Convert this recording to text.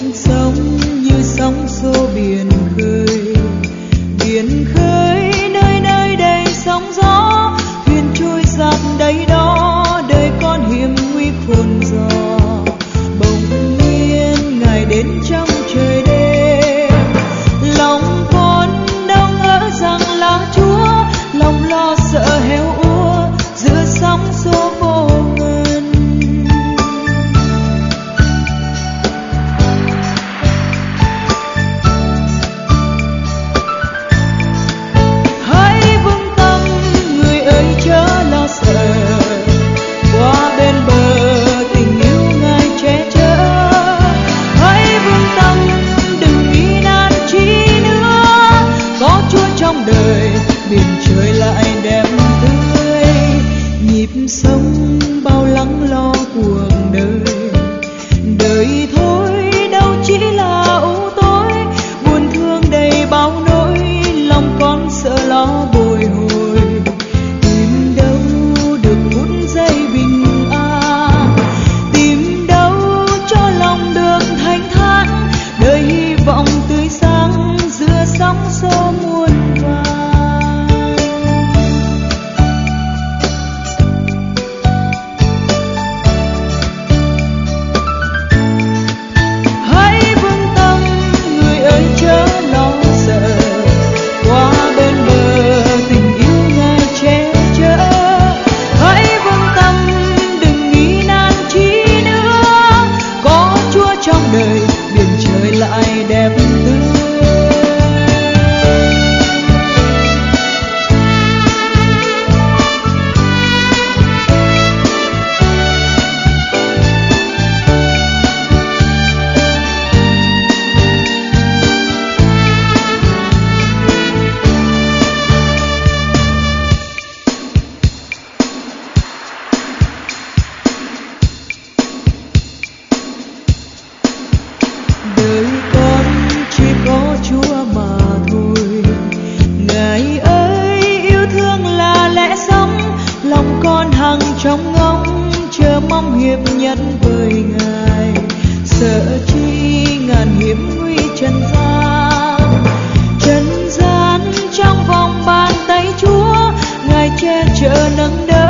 cuộc sống. kiếm sống biển trời lại đẹp tươi trong ngóng chờ mong hiệp nhân với ngài. Sợ chi ngàn hiểm nguy trần gian. Trần gian trong vòng bàn tay chúa, ngài che chở nâng đỡ